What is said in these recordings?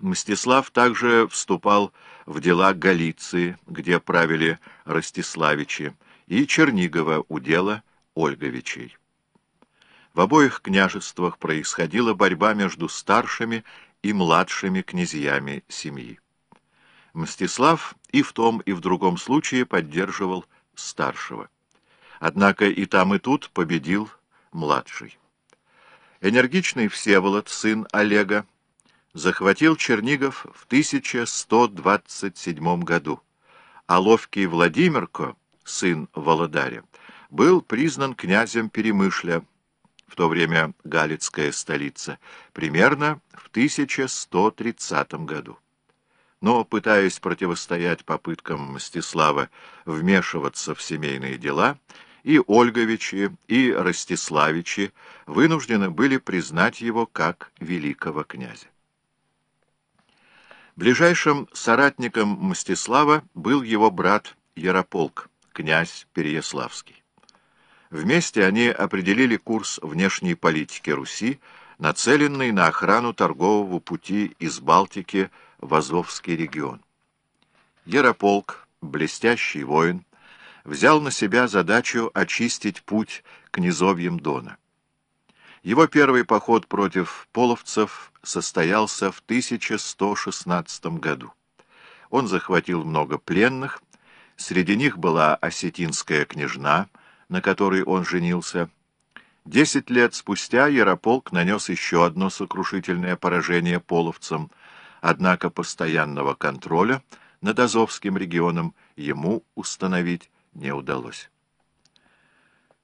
Мстислав также вступал в дела Галиции, где правили Ростиславичи, и Чернигова удела Ольговичей. В обоих княжествах происходила борьба между старшими и младшими князьями семьи. Мстислав и в том, и в другом случае поддерживал старшего. Однако и там, и тут победил младший. Энергичный Всеволод, сын Олега, захватил Чернигов в 1127 году, а ловкий Владимирко, сын Володаря, был признан князем Перемышля, в то время Галицкая столица, примерно в 1130 году. Но, пытаясь противостоять попыткам Мстислава вмешиваться в семейные дела, и Ольговичи, и Ростиславичи вынуждены были признать его как великого князя. Ближайшим соратником Мстислава был его брат Ярополк, князь Переяславский. Вместе они определили курс внешней политики Руси, нацеленный на охрану торгового пути из Балтики в Азовский регион. Ярополк, блестящий воин, взял на себя задачу очистить путь к низовьям Дона. Его первый поход против половцев состоялся в 1116 году. Он захватил много пленных, среди них была осетинская княжна, на которой он женился. Десять лет спустя Ярополк нанес еще одно сокрушительное поражение половцам, однако постоянного контроля над Азовским регионом ему установить не удалось.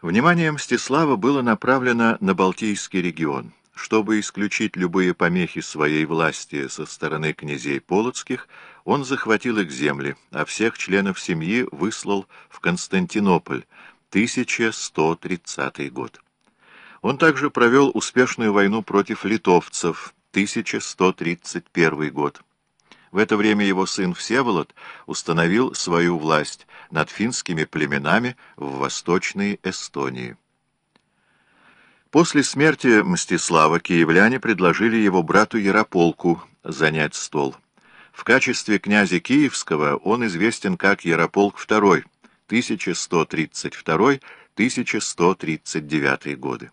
Внимание Мстислава было направлено на Балтийский регион. Чтобы исключить любые помехи своей власти со стороны князей Полоцких, он захватил их земли, а всех членов семьи выслал в Константинополь, 1130 год. Он также провел успешную войну против литовцев, 1131 год. В это время его сын Всеволод установил свою власть над финскими племенами в Восточной Эстонии. После смерти Мстислава киевляне предложили его брату Ярополку занять стол. В качестве князя Киевского он известен как Ярополк II, 1132-1139 годы.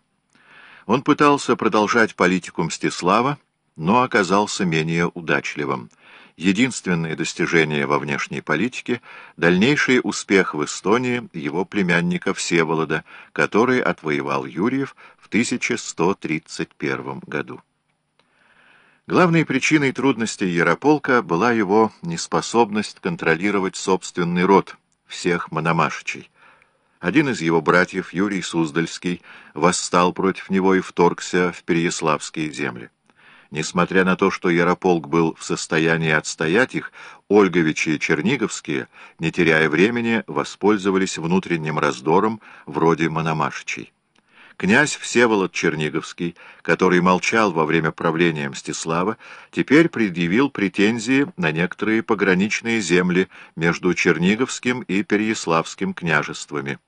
Он пытался продолжать политику Мстислава, но оказался менее удачливым – единственное достижение во внешней политике, дальнейший успех в Эстонии его племянника Всеволода, который отвоевал Юрьев в 1131 году. Главной причиной трудностей Ярополка была его неспособность контролировать собственный род всех мономашичей. Один из его братьев, Юрий Суздальский, восстал против него и вторгся в Переяславские земли. Несмотря на то, что Ярополк был в состоянии отстоять их, Ольговичи и Черниговские, не теряя времени, воспользовались внутренним раздором вроде Мономашичей. Князь Всеволод Черниговский, который молчал во время правления Мстислава, теперь предъявил претензии на некоторые пограничные земли между Черниговским и Переяславским княжествами.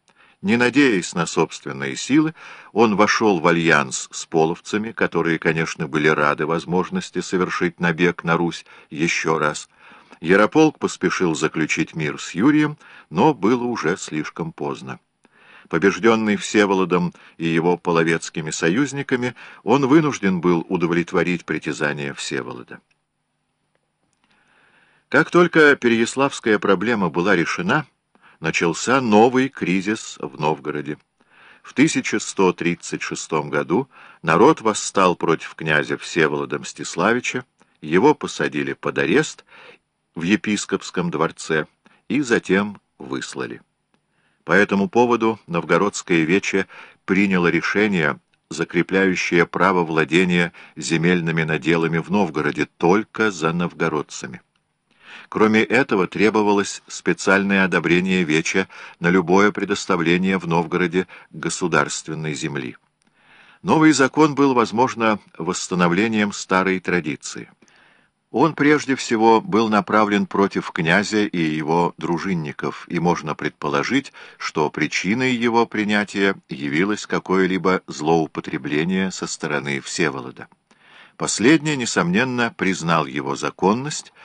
Не надеясь на собственные силы, он вошел в альянс с половцами, которые, конечно, были рады возможности совершить набег на Русь еще раз. Ярополк поспешил заключить мир с Юрием, но было уже слишком поздно. Побежденный Всеволодом и его половецкими союзниками, он вынужден был удовлетворить притязания Всеволода. Как только Переяславская проблема была решена, начался новый кризис в Новгороде. В 1136 году народ восстал против князя Всеволода Мстиславича, его посадили под арест в епископском дворце и затем выслали. По этому поводу Новгородское вече приняло решение, закрепляющее право владения земельными наделами в Новгороде только за новгородцами. Кроме этого, требовалось специальное одобрение Веча на любое предоставление в Новгороде государственной земли. Новый закон был, возможно, восстановлением старой традиции. Он прежде всего был направлен против князя и его дружинников, и можно предположить, что причиной его принятия явилось какое-либо злоупотребление со стороны Всеволода. Последний, несомненно, признал его законность,